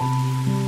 Bye.